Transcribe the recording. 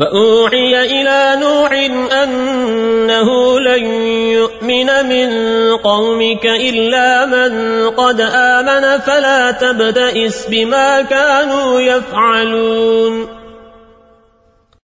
وأوحي إلى نوح أنه لن يؤمن من قومك إلا من قد آمن فلا تبتئس بما كانوا يفعلون.